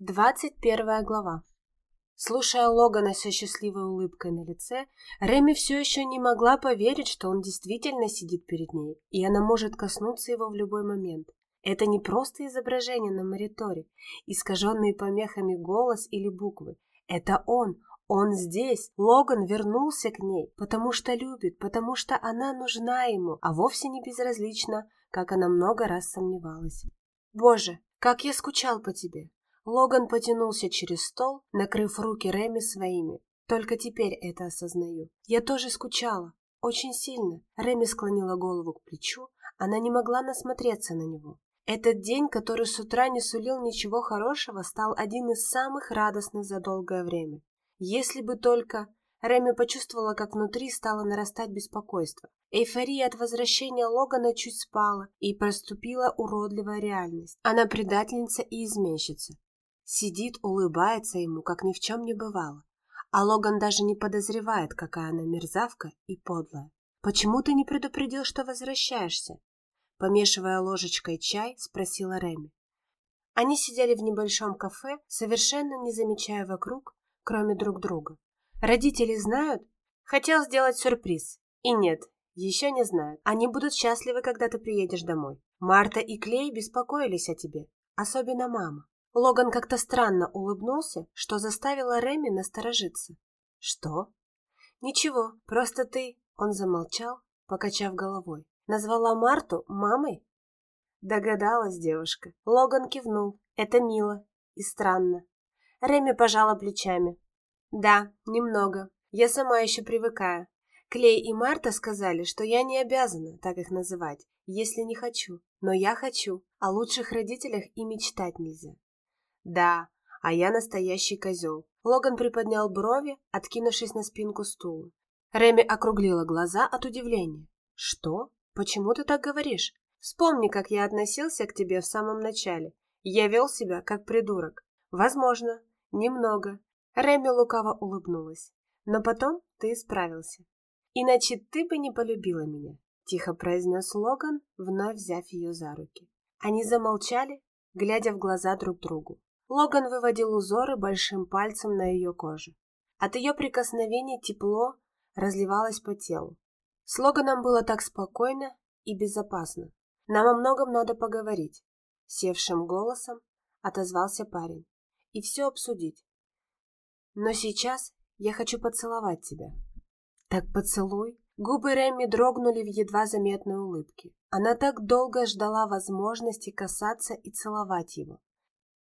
Двадцать первая глава. Слушая Логана со счастливой улыбкой на лице, Реми все еще не могла поверить, что он действительно сидит перед ней, и она может коснуться его в любой момент. Это не просто изображение на мониторе, искаженные помехами голос или буквы. Это он, он здесь. Логан вернулся к ней, потому что любит, потому что она нужна ему, а вовсе не безразлична, как она много раз сомневалась. «Боже, как я скучал по тебе!» Логан потянулся через стол, накрыв руки Реми своими. Только теперь это осознаю. Я тоже скучала. Очень сильно. Реми склонила голову к плечу. Она не могла насмотреться на него. Этот день, который с утра не сулил ничего хорошего, стал один из самых радостных за долгое время. Если бы только... Реми почувствовала, как внутри стало нарастать беспокойство. Эйфория от возвращения Логана чуть спала, и проступила уродливая реальность. Она предательница и изменщица. Сидит, улыбается ему, как ни в чем не бывало. А Логан даже не подозревает, какая она мерзавка и подлая. «Почему ты не предупредил, что возвращаешься?» Помешивая ложечкой чай, спросила Реми. Они сидели в небольшом кафе, совершенно не замечая вокруг, кроме друг друга. «Родители знают?» «Хотел сделать сюрприз. И нет, еще не знают. Они будут счастливы, когда ты приедешь домой. Марта и Клей беспокоились о тебе, особенно мама. Логан как-то странно улыбнулся, что заставило Реми насторожиться. «Что?» «Ничего, просто ты...» Он замолчал, покачав головой. «Назвала Марту мамой?» Догадалась девушка. Логан кивнул. «Это мило и странно». Реми пожала плечами. «Да, немного. Я сама еще привыкаю. Клей и Марта сказали, что я не обязана так их называть, если не хочу. Но я хочу. О лучших родителях и мечтать нельзя. Да, а я настоящий козел. Логан приподнял брови, откинувшись на спинку стула. Реми округлила глаза от удивления. Что? Почему ты так говоришь? Вспомни, как я относился к тебе в самом начале. Я вел себя как придурок. Возможно, немного. Реми лукаво улыбнулась. Но потом ты исправился. Иначе ты бы не полюбила меня, тихо произнес Логан, вновь взяв ее за руки. Они замолчали, глядя в глаза друг другу. Логан выводил узоры большим пальцем на ее коже. От ее прикосновений тепло разливалось по телу. С Логаном было так спокойно и безопасно. Нам о многом надо поговорить. Севшим голосом отозвался парень. И все обсудить. Но сейчас я хочу поцеловать тебя. Так поцелуй. Губы Рэмми дрогнули в едва заметной улыбке. Она так долго ждала возможности касаться и целовать его.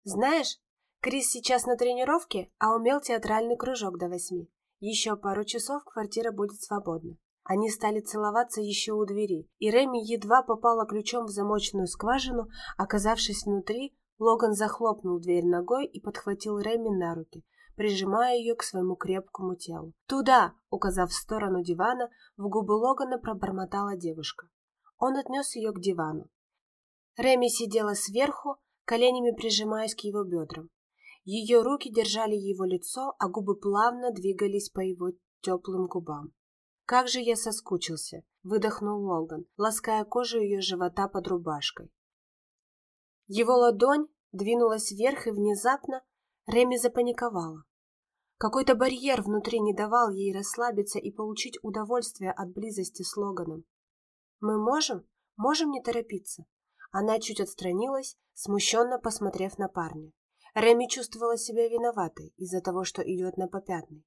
Знаешь, Крис сейчас на тренировке, а умел театральный кружок до восьми. Еще пару часов квартира будет свободна. Они стали целоваться еще у двери, и Реми едва попала ключом в замочную скважину, оказавшись внутри, Логан захлопнул дверь ногой и подхватил Реми на руки, прижимая ее к своему крепкому телу. «Туда!» — указав в сторону дивана, в губы Логана пробормотала девушка. Он отнес ее к дивану. Реми сидела сверху, коленями прижимаясь к его бедрам. Ее руки держали его лицо, а губы плавно двигались по его теплым губам. «Как же я соскучился!» — выдохнул Логан, лаская кожу ее живота под рубашкой. Его ладонь двинулась вверх, и внезапно Реми запаниковала. Какой-то барьер внутри не давал ей расслабиться и получить удовольствие от близости с Логаном. «Мы можем? Можем не торопиться?» Она чуть отстранилась, смущенно посмотрев на парня. Реми чувствовала себя виноватой из-за того, что идет на попятный.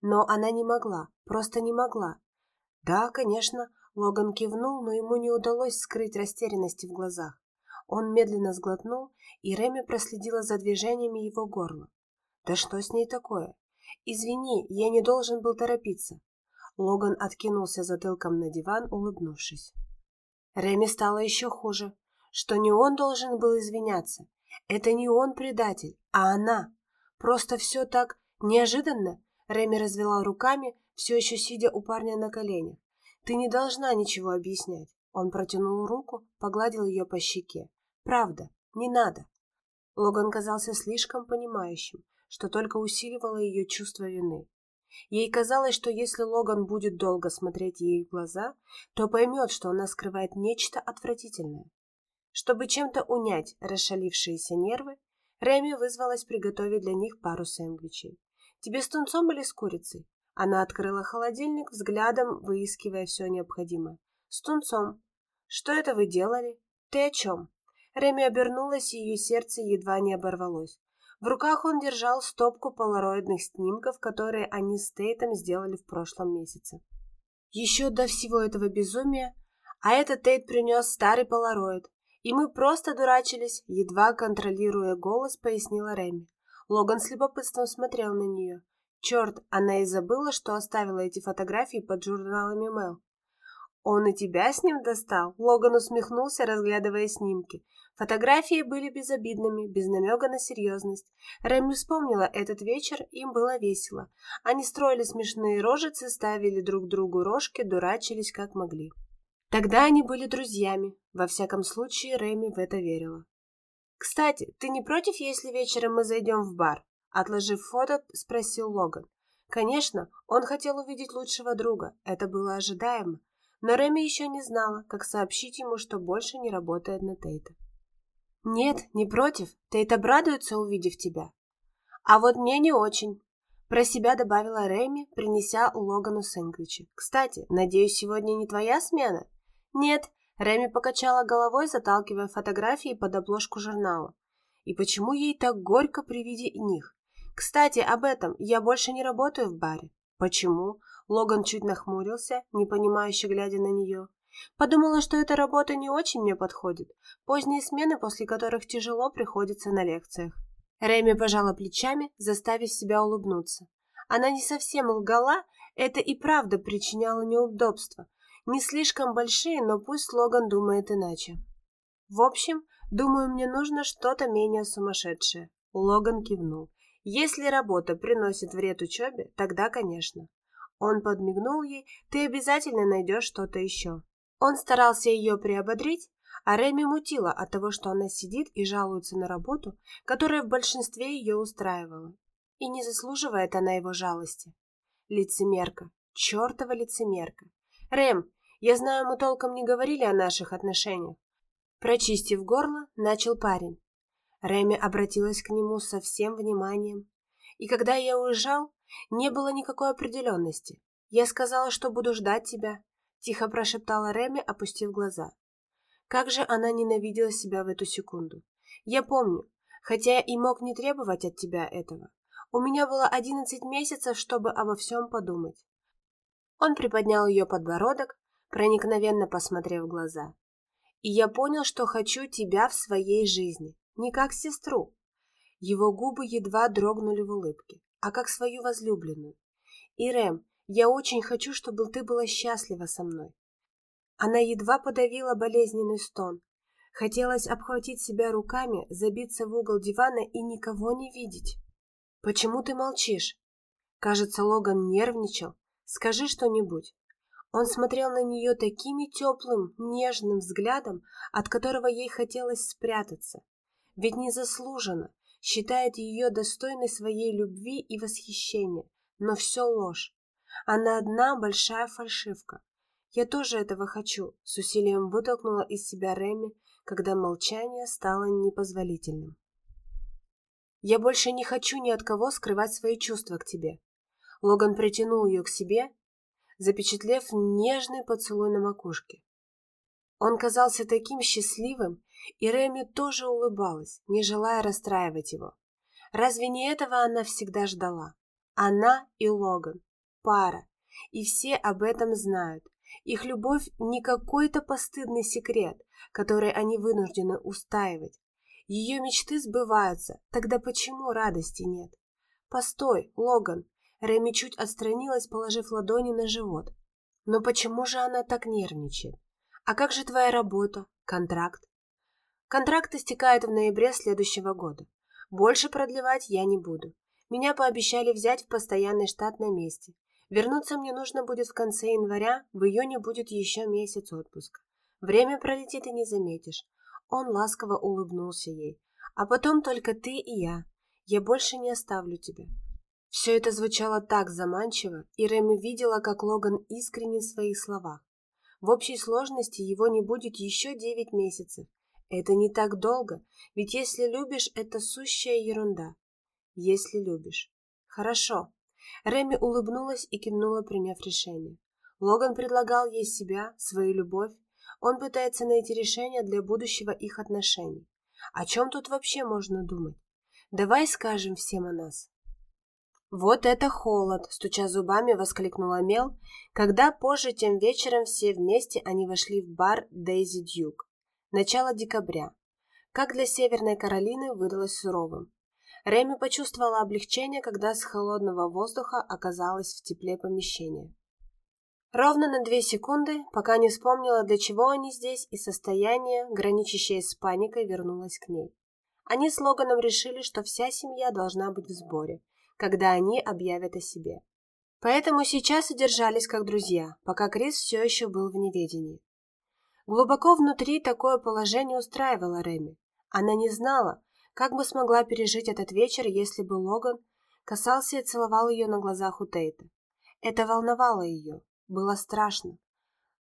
Но она не могла, просто не могла. Да, конечно, Логан кивнул, но ему не удалось скрыть растерянности в глазах. Он медленно сглотнул, и Реми проследила за движениями его горла. Да что с ней такое? Извини, я не должен был торопиться. Логан откинулся затылком на диван, улыбнувшись. Реми стало еще хуже, что не он должен был извиняться. Это не он предатель, а она. Просто все так неожиданно. Реми развела руками, все еще сидя у парня на коленях. Ты не должна ничего объяснять. Он протянул руку, погладил ее по щеке. Правда, не надо. Логан казался слишком понимающим, что только усиливало ее чувство вины. Ей казалось, что если Логан будет долго смотреть ей в глаза, то поймет, что она скрывает нечто отвратительное. Чтобы чем-то унять расшалившиеся нервы, Реми вызвалась приготовить для них пару сэндвичей. «Тебе с тунцом или с курицей?» Она открыла холодильник, взглядом выискивая все необходимое. «С тунцом. Что это вы делали? Ты о чем?» Реми обернулась, и ее сердце едва не оборвалось. В руках он держал стопку полароидных снимков, которые они с Тейтом сделали в прошлом месяце. Еще до всего этого безумия, а этот Тейт принес старый полароид, и мы просто дурачились, едва контролируя голос, пояснила Реми. Логан с любопытством смотрел на нее. Черт, она и забыла, что оставила эти фотографии под журналами Мэл. «Он и тебя с ним достал?» Логан усмехнулся, разглядывая снимки. Фотографии были безобидными, без намека на серьезность. Рэми вспомнила этот вечер, им было весело. Они строили смешные рожицы, ставили друг другу рожки, дурачились как могли. Тогда они были друзьями. Во всяком случае, Рэми в это верила. «Кстати, ты не против, если вечером мы зайдем в бар?» Отложив фото, спросил Логан. Конечно, он хотел увидеть лучшего друга, это было ожидаемо. Но Рэми еще не знала, как сообщить ему, что больше не работает на Тейта. «Нет, не против. Тейт обрадуется, увидев тебя». «А вот мне не очень», — про себя добавила Рэми, принеся Логану сэндвичи. «Кстати, надеюсь, сегодня не твоя смена?» «Нет», — Рэми покачала головой, заталкивая фотографии под обложку журнала. «И почему ей так горько при виде них? Кстати, об этом. Я больше не работаю в баре». «Почему?» Логан чуть нахмурился, непонимающе глядя на нее. Подумала, что эта работа не очень мне подходит. Поздние смены, после которых тяжело приходится на лекциях. Рэми пожала плечами, заставив себя улыбнуться. Она не совсем лгала, это и правда причиняло неудобства. Не слишком большие, но пусть Логан думает иначе. В общем, думаю, мне нужно что-то менее сумасшедшее. Логан кивнул. Если работа приносит вред учебе, тогда, конечно. Он подмигнул ей, ты обязательно найдешь что-то еще. Он старался ее приободрить, а Реми мутила от того, что она сидит и жалуется на работу, которая в большинстве ее устраивала. И не заслуживает она его жалости. Лицемерка, чертова лицемерка. Рэм, я знаю, мы толком не говорили о наших отношениях. Прочистив горло, начал парень. Рэми обратилась к нему со всем вниманием. И когда я уезжал, не было никакой определенности. Я сказала, что буду ждать тебя, тихо прошептала Реми, опустив глаза. Как же она ненавидела себя в эту секунду. Я помню, хотя и мог не требовать от тебя этого. У меня было одиннадцать месяцев, чтобы обо всем подумать. Он приподнял ее подбородок, проникновенно посмотрев в глаза. И я понял, что хочу тебя в своей жизни, не как сестру. Его губы едва дрогнули в улыбке, а как свою возлюбленную. И Рэм, я очень хочу, чтобы ты была счастлива со мной. Она едва подавила болезненный стон. Хотелось обхватить себя руками, забиться в угол дивана и никого не видеть. Почему ты молчишь? Кажется, Логан нервничал. Скажи что-нибудь. Он смотрел на нее таким теплым, нежным взглядом, от которого ей хотелось спрятаться. Ведь незаслуженно считает ее достойной своей любви и восхищения, но все ложь. Она одна большая фальшивка. Я тоже этого хочу, с усилием вытолкнула из себя Реми, когда молчание стало непозволительным. Я больше не хочу ни от кого скрывать свои чувства к тебе. Логан притянул ее к себе, запечатлев нежный поцелуй на макушке. Он казался таким счастливым, и Реми тоже улыбалась, не желая расстраивать его. Разве не этого она всегда ждала? Она и Логан пара, и все об этом знают. Их любовь не какой-то постыдный секрет, который они вынуждены устаивать. Ее мечты сбываются, тогда почему радости нет? Постой, Логан. Реми чуть отстранилась, положив ладони на живот. Но почему же она так нервничает? А как же твоя работа, контракт? Контракт истекает в ноябре следующего года. Больше продлевать я не буду. Меня пообещали взять в постоянный штат на месте. Вернуться мне нужно будет в конце января, в июне будет еще месяц отпуска. Время пролетит и не заметишь. Он ласково улыбнулся ей. А потом только ты и я. Я больше не оставлю тебя. Все это звучало так заманчиво, и Рэми видела, как Логан искренен в своих словах. В общей сложности его не будет еще девять месяцев. Это не так долго, ведь если любишь, это сущая ерунда. Если любишь. Хорошо. Реми улыбнулась и кивнула, приняв решение. Логан предлагал ей себя, свою любовь. Он пытается найти решение для будущего их отношений. О чем тут вообще можно думать? Давай скажем всем о нас. «Вот это холод!» – стуча зубами, воскликнула Мел, когда позже тем вечером все вместе они вошли в бар Дейзи Дьюк. Начало декабря. Как для Северной Каролины выдалось суровым. Реми почувствовала облегчение, когда с холодного воздуха оказалась в тепле помещения. Ровно на две секунды, пока не вспомнила, для чего они здесь, и состояние, граничащее с паникой, вернулось к ней. Они с Логаном решили, что вся семья должна быть в сборе, когда они объявят о себе. Поэтому сейчас и держались как друзья, пока Крис все еще был в неведении. Глубоко внутри такое положение устраивало Реми. Она не знала, как бы смогла пережить этот вечер, если бы Логан касался и целовал ее на глазах у Тейта. Это волновало ее, было страшно,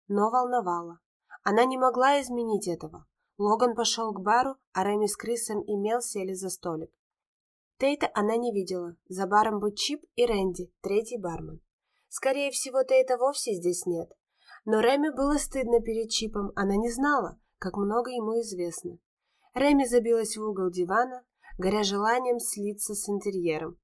но волновало. Она не могла изменить этого. Логан пошел к бару, а Реми с Крисом и Мел сели за столик. Тейта она не видела. За баром был Чип и Рэнди, третий бармен. Скорее всего, Тейта вовсе здесь нет. Но Реми было стыдно перед Чипом, она не знала, как много ему известно. Реми забилась в угол дивана, горя желанием слиться с интерьером.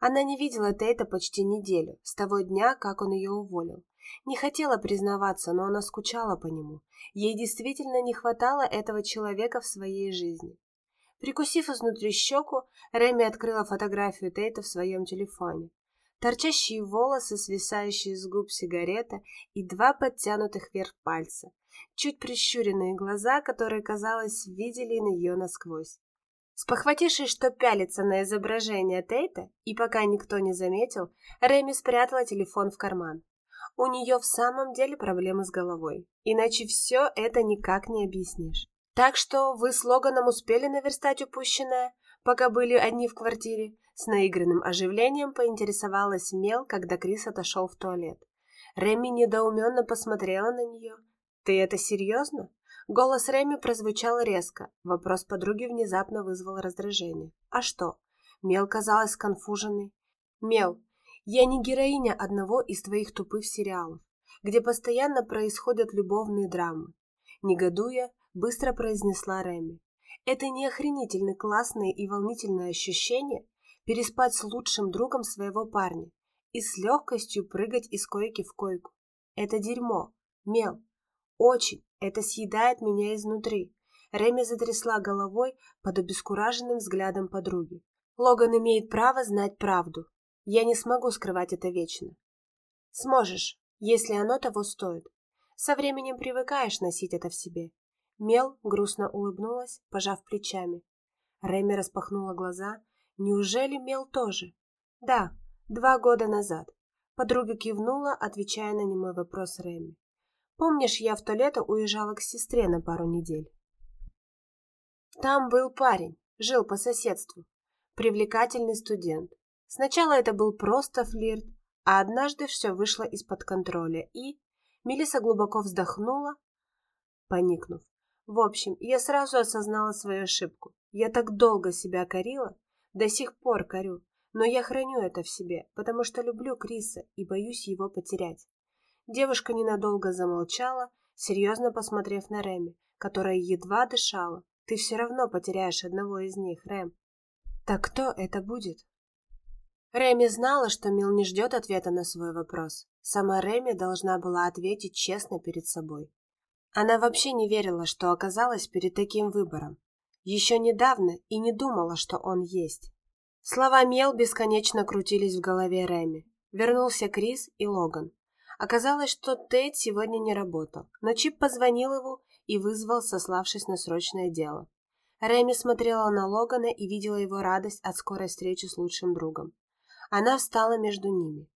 Она не видела Тейта почти неделю, с того дня, как он ее уволил. Не хотела признаваться, но она скучала по нему. Ей действительно не хватало этого человека в своей жизни. Прикусив изнутри щеку, Реми открыла фотографию Тейта в своем телефоне. Торчащие волосы, свисающие с губ сигарета и два подтянутых вверх пальца. Чуть прищуренные глаза, которые, казалось, видели ее насквозь. Спохватившись, что пялится на изображение Тейта, и пока никто не заметил, Реми спрятала телефон в карман. У нее в самом деле проблемы с головой, иначе все это никак не объяснишь. Так что вы с Логаном успели наверстать упущенное, пока были одни в квартире? С наигранным оживлением поинтересовалась Мел, когда Крис отошел в туалет. Реми недоуменно посмотрела на нее. «Ты это серьезно?» Голос Реми прозвучал резко. Вопрос подруги внезапно вызвал раздражение. «А что?» Мел казалась конфуженной. «Мел, я не героиня одного из твоих тупых сериалов, где постоянно происходят любовные драмы. Негодуя, быстро произнесла Реми. Это не охренительно классное и волнительное ощущение переспать с лучшим другом своего парня и с легкостью прыгать из койки в койку. Это дерьмо, мел. Очень, это съедает меня изнутри. Реми затрясла головой под обескураженным взглядом подруги. Логан имеет право знать правду. Я не смогу скрывать это вечно. Сможешь, если оно того стоит. Со временем привыкаешь носить это в себе. Мел грустно улыбнулась, пожав плечами. Реми распахнула глаза. Неужели Мел тоже? Да, два года назад. Подруга кивнула, отвечая на немой вопрос Реми. Помнишь, я в то лето уезжала к сестре на пару недель? Там был парень, жил по соседству. Привлекательный студент. Сначала это был просто флирт, а однажды все вышло из-под контроля, и... Мелиса глубоко вздохнула, поникнув. В общем, я сразу осознала свою ошибку. Я так долго себя корила, до сих пор корю, но я храню это в себе, потому что люблю Криса и боюсь его потерять. Девушка ненадолго замолчала, серьезно посмотрев на Реми, которая едва дышала. Ты все равно потеряешь одного из них, Рэм. Так кто это будет? Реми знала, что Мил не ждет ответа на свой вопрос. Сама Реми должна была ответить честно перед собой. Она вообще не верила, что оказалась перед таким выбором. Еще недавно и не думала, что он есть. Слова Мел бесконечно крутились в голове Рэми. Вернулся Крис и Логан. Оказалось, что Тейт сегодня не работал, но Чип позвонил его и вызвал, сославшись на срочное дело. Рэми смотрела на Логана и видела его радость от скорой встречи с лучшим другом. Она встала между ними.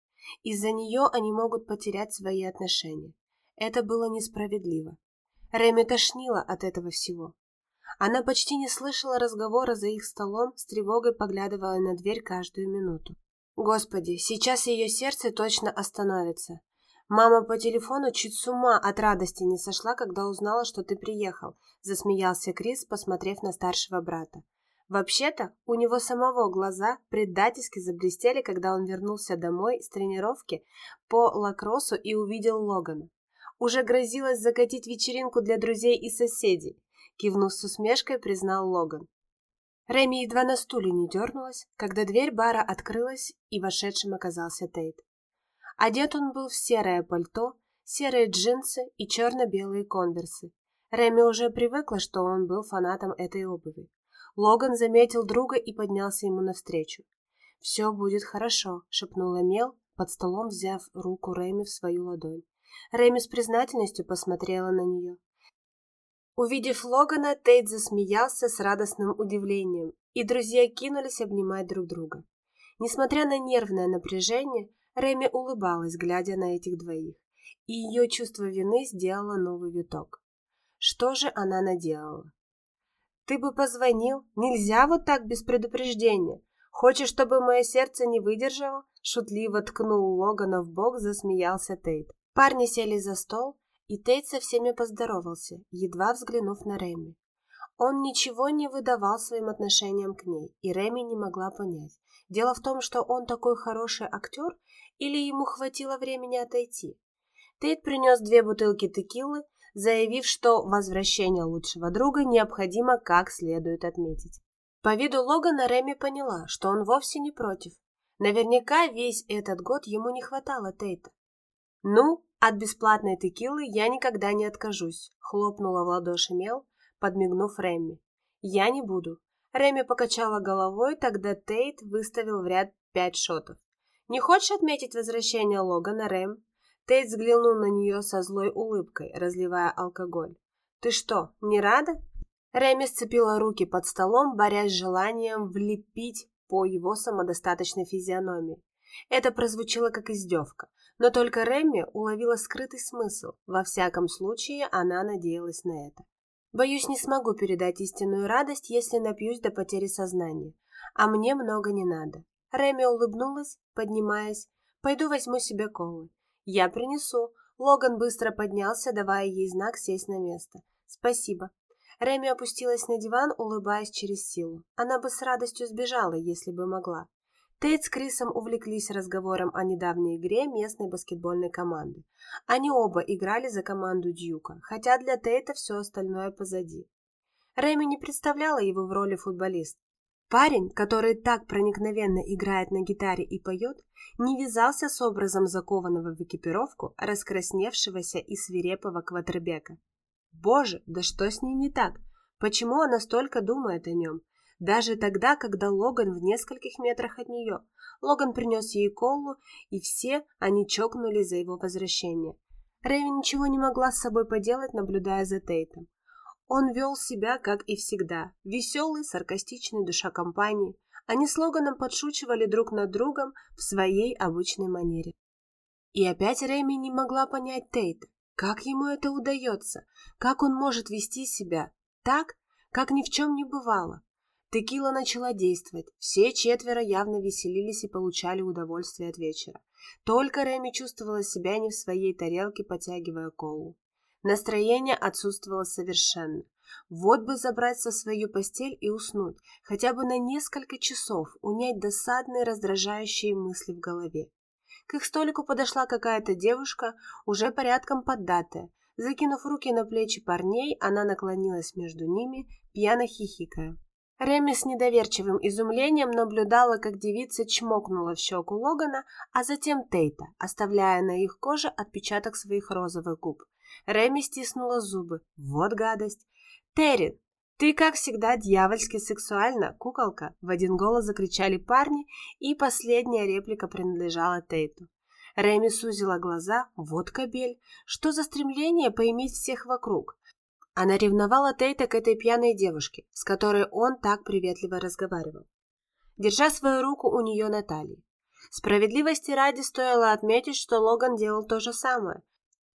Из-за нее они могут потерять свои отношения. Это было несправедливо. Рэми тошнило от этого всего. Она почти не слышала разговора за их столом, с тревогой поглядывая на дверь каждую минуту. Господи, сейчас ее сердце точно остановится. Мама по телефону чуть с ума от радости не сошла, когда узнала, что ты приехал, засмеялся Крис, посмотрев на старшего брата. Вообще-то, у него самого глаза предательски заблестели, когда он вернулся домой с тренировки по лакроссу и увидел Логана. Уже грозилось закатить вечеринку для друзей и соседей, кивнув с усмешкой, признал Логан. Реми едва на стуле не дернулась, когда дверь бара открылась, и вошедшим оказался Тейт. Одет он был в серое пальто, серые джинсы и черно-белые конверсы. Реми уже привыкла, что он был фанатом этой обуви. Логан заметил друга и поднялся ему навстречу. «Все будет хорошо», — шепнула Мел, под столом взяв руку Реми в свою ладонь. Реми с признательностью посмотрела на нее. Увидев Логана, Тейт засмеялся с радостным удивлением, и друзья кинулись обнимать друг друга. Несмотря на нервное напряжение, Реми улыбалась, глядя на этих двоих, и ее чувство вины сделало новый виток. Что же она наделала? «Ты бы позвонил. Нельзя вот так без предупреждения. Хочешь, чтобы мое сердце не выдержало?» Шутливо ткнул Логана в бок, засмеялся Тейт. Парни сели за стол, и Тейт со всеми поздоровался, едва взглянув на Реми. Он ничего не выдавал своим отношениям к ней, и Реми не могла понять. Дело в том, что он такой хороший актер, или ему хватило времени отойти. Тейт принес две бутылки текилы, заявив, что возвращение лучшего друга необходимо как следует отметить. По виду Логана Реми поняла, что он вовсе не против. Наверняка весь этот год ему не хватало Тейта. «Ну, от бесплатной текилы я никогда не откажусь», — хлопнула в ладоши Мел, подмигнув Реми. «Я не буду». Реми покачала головой, тогда Тейт выставил в ряд пять шотов. «Не хочешь отметить возвращение Логана, Рэм?» Тейт взглянул на нее со злой улыбкой, разливая алкоголь. «Ты что, не рада?» Рэми сцепила руки под столом, борясь с желанием влепить по его самодостаточной физиономии. Это прозвучало как издевка, но только Рэмми уловила скрытый смысл. Во всяком случае, она надеялась на это. «Боюсь, не смогу передать истинную радость, если напьюсь до потери сознания. А мне много не надо. Реми улыбнулась, поднимаясь. «Пойду возьму себе колы». «Я принесу». Логан быстро поднялся, давая ей знак сесть на место. «Спасибо». Реми опустилась на диван, улыбаясь через силу. Она бы с радостью сбежала, если бы могла. Тейт с Крисом увлеклись разговором о недавней игре местной баскетбольной команды. Они оба играли за команду Дьюка, хотя для Тейта все остальное позади. Рэми не представляла его в роли футболиста. Парень, который так проникновенно играет на гитаре и поет, не вязался с образом закованного в экипировку, раскрасневшегося и свирепого кватербека. Боже, да что с ней не так? Почему она столько думает о нем? Даже тогда, когда Логан в нескольких метрах от нее. Логан принес ей колу, и все они чокнули за его возвращение. Рэви ничего не могла с собой поделать, наблюдая за Тейтом. Он вел себя, как и всегда, веселый, саркастичный душа компании. Они с Логаном подшучивали друг над другом в своей обычной манере. И опять Рэми не могла понять Тейта. Как ему это удается? Как он может вести себя так, как ни в чем не бывало? Текила начала действовать. Все четверо явно веселились и получали удовольствие от вечера. Только Рэми чувствовала себя не в своей тарелке, потягивая колу. Настроение отсутствовало совершенно. Вот бы забраться в свою постель и уснуть, хотя бы на несколько часов, унять досадные раздражающие мысли в голове. К их столику подошла какая-то девушка, уже порядком поддатая. Закинув руки на плечи парней, она наклонилась между ними, пьяно хихикая. Реми с недоверчивым изумлением наблюдала, как девица чмокнула в щеку Логана, а затем Тейта, оставляя на их коже отпечаток своих розовых губ. Реми стиснула зубы. Вот гадость. «Терри, ты, как всегда, дьявольски сексуальна, куколка!» В один голос закричали парни, и последняя реплика принадлежала Тейту. Реми сузила глаза. Вот кобель. Что за стремление поиметь всех вокруг? Она ревновала Тейта к этой пьяной девушке, с которой он так приветливо разговаривал. Держа свою руку у нее на талии. Справедливости ради стоило отметить, что Логан делал то же самое,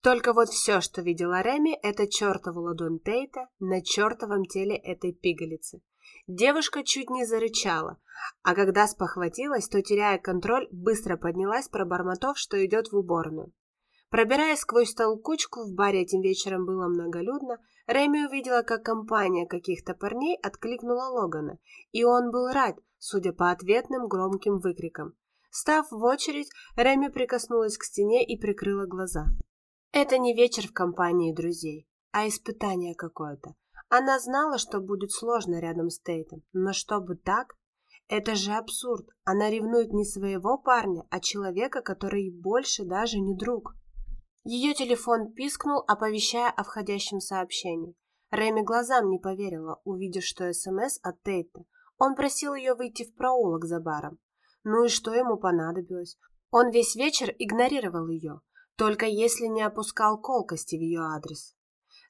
только вот все, что видела Реми, это чертову ладонь Тейта на чертовом теле этой пигалицы. Девушка чуть не зарычала, а когда спохватилась, то, теряя контроль, быстро поднялась, пробормотав, что идет в уборную. Пробираясь сквозь толкучку, в баре этим вечером было многолюдно, Реми увидела, как компания каких-то парней откликнула Логана, и он был рад, судя по ответным громким выкрикам. Став в очередь, Реми прикоснулась к стене и прикрыла глаза. Это не вечер в компании друзей, а испытание какое-то. Она знала, что будет сложно рядом с Тейтом, но чтобы так? Это же абсурд. Она ревнует не своего парня, а человека, который больше даже не друг. Ее телефон пискнул, оповещая о входящем сообщении. Рэми глазам не поверила, увидев, что СМС от Тейта. Он просил ее выйти в проулок за баром. Ну и что ему понадобилось? Он весь вечер игнорировал ее, только если не опускал колкости в ее адрес.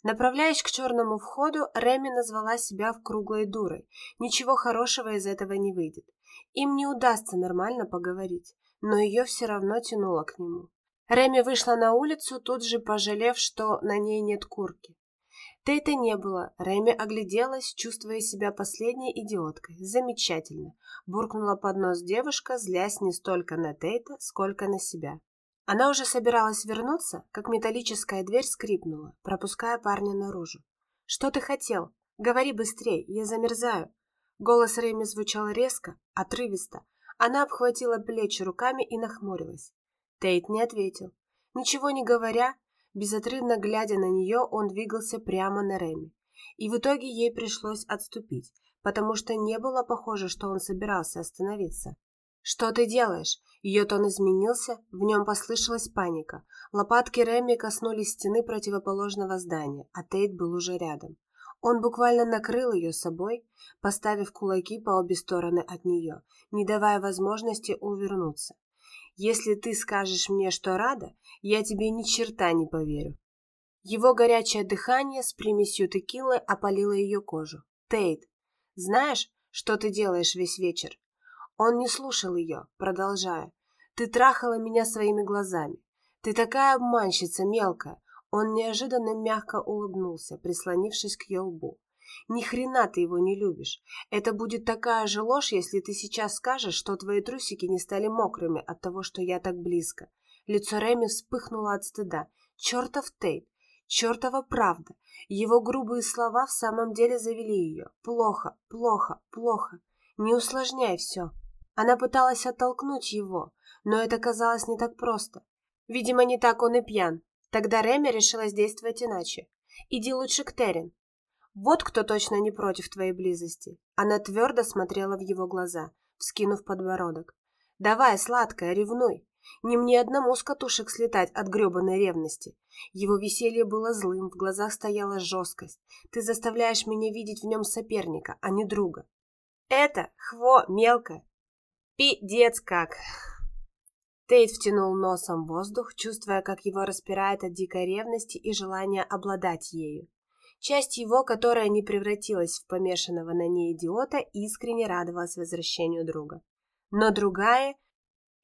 Направляясь к черному входу, Реми назвала себя в круглой дурой. Ничего хорошего из этого не выйдет. Им не удастся нормально поговорить, но ее все равно тянуло к нему. Реми вышла на улицу, тут же пожалев, что на ней нет куртки. Тейта не было. Реми огляделась, чувствуя себя последней идиоткой. Замечательно. Буркнула под нос девушка, злясь не столько на Тейта, сколько на себя. Она уже собиралась вернуться, как металлическая дверь скрипнула, пропуская парня наружу. «Что ты хотел? Говори быстрей, я замерзаю». Голос Реми звучал резко, отрывисто. Она обхватила плечи руками и нахмурилась. Тейт не ответил. Ничего не говоря, безотрывно глядя на нее, он двигался прямо на Реми. И в итоге ей пришлось отступить, потому что не было похоже, что он собирался остановиться. «Что ты делаешь?» Ее тон изменился, в нем послышалась паника. Лопатки Реми коснулись стены противоположного здания, а Тейт был уже рядом. Он буквально накрыл ее собой, поставив кулаки по обе стороны от нее, не давая возможности увернуться. Если ты скажешь мне, что рада, я тебе ни черта не поверю. Его горячее дыхание с примесью текилы опалило ее кожу. Тейт, знаешь, что ты делаешь весь вечер? Он не слушал ее, продолжая. Ты трахала меня своими глазами. Ты такая обманщица мелкая. Он неожиданно мягко улыбнулся, прислонившись к ее лбу. Ни хрена ты его не любишь. Это будет такая же ложь, если ты сейчас скажешь, что твои трусики не стали мокрыми от того, что я так близко. Лицо Реми вспыхнуло от стыда. Чертов Тейт, чертова правда. Его грубые слова в самом деле завели ее. Плохо, плохо, плохо. Не усложняй все. Она пыталась оттолкнуть его, но это казалось не так просто. Видимо, не так он и пьян. Тогда Реми решила действовать иначе. Иди лучше к Терен. Вот кто точно не против твоей близости. Она твердо смотрела в его глаза, вскинув подбородок. Давай, сладкая, ревнуй. Не мне одному с катушек слетать от гребаной ревности. Его веселье было злым, в глазах стояла жесткость. Ты заставляешь меня видеть в нем соперника, а не друга. Это, хво, мелко. Пидец как. Тейт втянул носом воздух, чувствуя, как его распирает от дикой ревности и желания обладать ею. Часть его, которая не превратилась в помешанного на ней идиота, искренне радовалась возвращению друга. Но другая,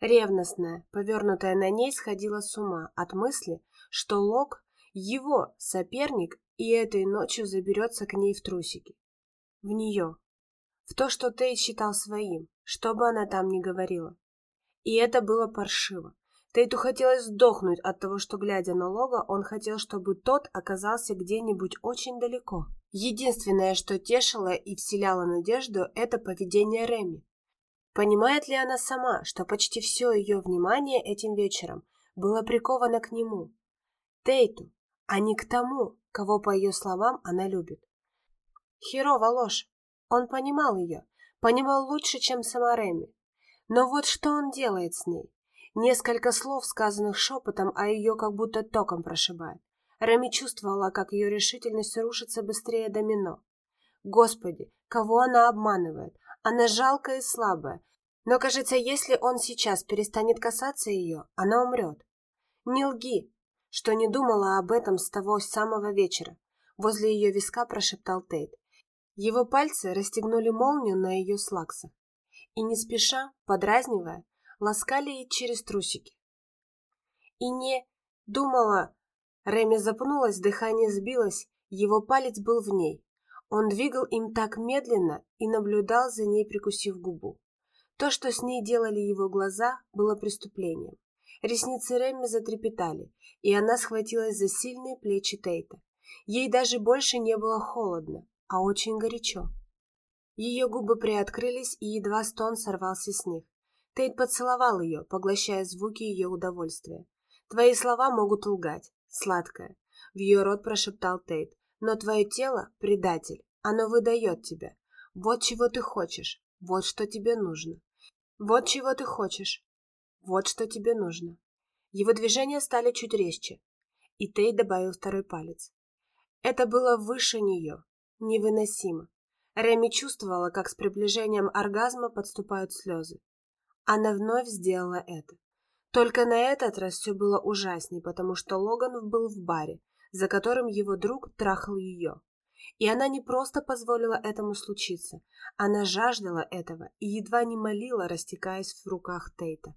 ревностная, повернутая на ней, сходила с ума от мысли, что Лок – его соперник и этой ночью заберется к ней в трусики. В нее. В то, что Тейт считал своим, что бы она там ни говорила. И это было паршиво. Тейту хотелось сдохнуть от того, что, глядя на Лога, он хотел, чтобы тот оказался где-нибудь очень далеко. Единственное, что тешило и вселяло надежду, это поведение Реми. Понимает ли она сама, что почти все ее внимание этим вечером было приковано к нему? Тейту, а не к тому, кого, по ее словам, она любит. Херова ложь. Он понимал ее, понимал лучше, чем сама Реми. Но вот что он делает с ней? Несколько слов, сказанных шепотом, а ее как будто током прошибает. Рами чувствовала, как ее решительность рушится быстрее домино. Господи, кого она обманывает? Она жалкая и слабая. Но, кажется, если он сейчас перестанет касаться ее, она умрет. Не лги, что не думала об этом с того самого вечера. Возле ее виска прошептал Тейт. Его пальцы расстегнули молнию на ее слаксах. И не спеша, подразнивая, ласкали через трусики. И не думала... Реми запнулась, дыхание сбилось, его палец был в ней. Он двигал им так медленно и наблюдал за ней, прикусив губу. То, что с ней делали его глаза, было преступлением. Ресницы Рэмми затрепетали, и она схватилась за сильные плечи Тейта. Ей даже больше не было холодно, а очень горячо. Ее губы приоткрылись, и едва стон сорвался с них. Тейт поцеловал ее, поглощая звуки ее удовольствия. «Твои слова могут лгать, сладкая», — в ее рот прошептал Тейт. «Но твое тело — предатель, оно выдает тебя. Вот чего ты хочешь, вот что тебе нужно. Вот чего ты хочешь, вот что тебе нужно». Его движения стали чуть резче, и Тейт добавил второй палец. Это было выше нее, невыносимо. Реми чувствовала, как с приближением оргазма подступают слезы. Она вновь сделала это. Только на этот раз все было ужасней, потому что Логан был в баре, за которым его друг трахал ее. И она не просто позволила этому случиться, она жаждала этого и едва не молила, растекаясь в руках Тейта.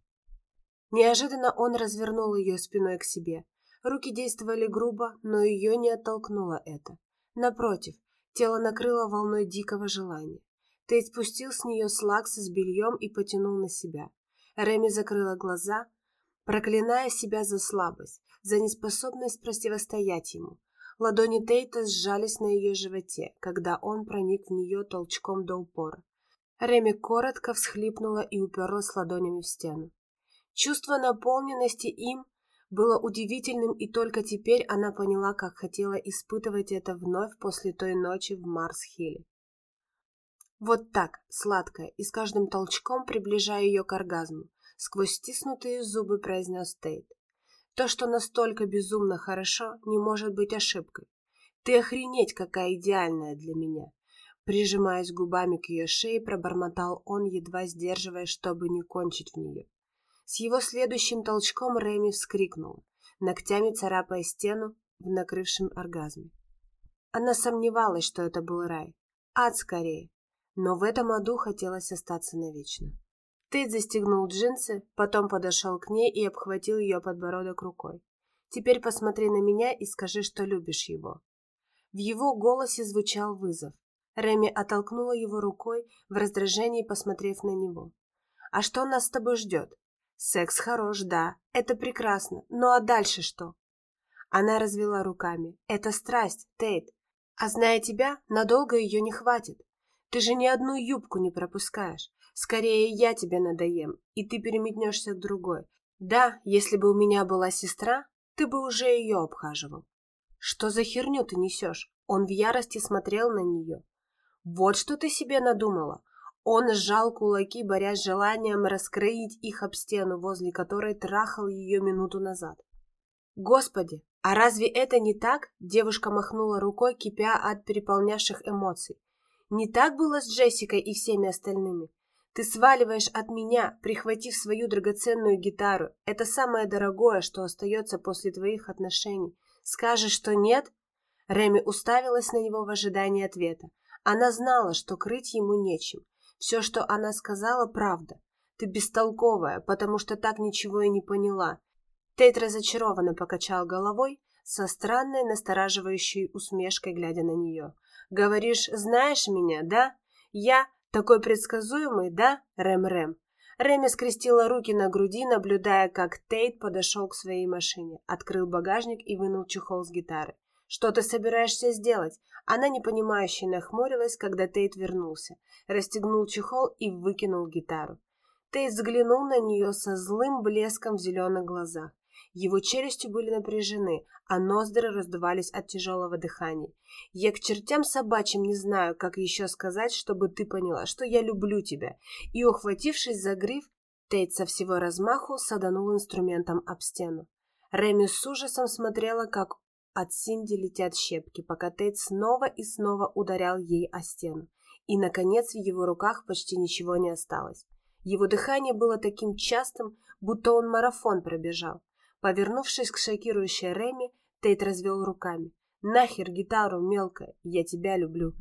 Неожиданно он развернул ее спиной к себе. Руки действовали грубо, но ее не оттолкнуло это. Напротив, Тело накрыло волной дикого желания. Тейт спустил с нее слакс с бельем и потянул на себя. Реми закрыла глаза, проклиная себя за слабость, за неспособность противостоять ему. Ладони Тейта сжались на ее животе, когда он проник в нее толчком до упора. Реми коротко всхлипнула и уперлась ладонями в стену. Чувство наполненности им было удивительным, и только теперь она поняла, как хотела испытывать это вновь после той ночи в Марс-Хилле. Вот так, сладкая, и с каждым толчком приближая ее к оргазму, сквозь стиснутые зубы произнес Тейт. То, что настолько безумно хорошо, не может быть ошибкой. Ты охренеть, какая идеальная для меня. Прижимаясь губами к ее шее, пробормотал он, едва сдерживаясь, чтобы не кончить в нее. С его следующим толчком Рэми вскрикнул, ногтями царапая стену в накрывшем оргазме. Она сомневалась, что это был рай. Ад скорее. Но в этом аду хотелось остаться навечно. Тейт застегнул джинсы, потом подошел к ней и обхватил ее подбородок рукой. «Теперь посмотри на меня и скажи, что любишь его». В его голосе звучал вызов. Реми оттолкнула его рукой, в раздражении посмотрев на него. «А что нас с тобой ждет? Секс хорош, да, это прекрасно, ну а дальше что? Она развела руками. Это страсть, Тейт. А зная тебя, надолго ее не хватит. Ты же ни одну юбку не пропускаешь. Скорее я тебе надоем, и ты переметнешься к другой. Да, если бы у меня была сестра, ты бы уже ее обхаживал. Что за херню ты несешь? Он в ярости смотрел на нее. Вот что ты себе надумала. Он сжал кулаки, борясь желанием раскроить их об стену, возле которой трахал ее минуту назад. «Господи, а разве это не так?» Девушка махнула рукой, кипя от переполнявших эмоций. «Не так было с Джессикой и всеми остальными? Ты сваливаешь от меня, прихватив свою драгоценную гитару. Это самое дорогое, что остается после твоих отношений. Скажешь, что нет?» Реми уставилась на него в ожидании ответа. Она знала, что крыть ему нечем. Все, что она сказала, правда. Ты бестолковая, потому что так ничего и не поняла. Тейт разочарованно покачал головой, со странной настораживающей усмешкой глядя на нее. «Говоришь, знаешь меня, да? Я такой предсказуемый, да, Рэм-Рэм?» Рэми скрестила руки на груди, наблюдая, как Тейт подошел к своей машине, открыл багажник и вынул чехол с гитары. «Что ты собираешься сделать?» Она непонимающе нахмурилась, когда Тейт вернулся, расстегнул чехол и выкинул гитару. Тейт взглянул на нее со злым блеском в зеленых глазах. Его челюсти были напряжены, а ноздри раздувались от тяжелого дыхания. «Я к чертям собачьим не знаю, как еще сказать, чтобы ты поняла, что я люблю тебя». И, ухватившись за гриф, Тейт со всего размаху саданул инструментом об стену. Реми с ужасом смотрела, как от Синди летят щепки, пока Тейт снова и снова ударял ей о стену. И, наконец, в его руках почти ничего не осталось. Его дыхание было таким частым, будто он марафон пробежал. Повернувшись к шокирующей Реми, Тейт развел руками. «Нахер гитару, мелкая, я тебя люблю».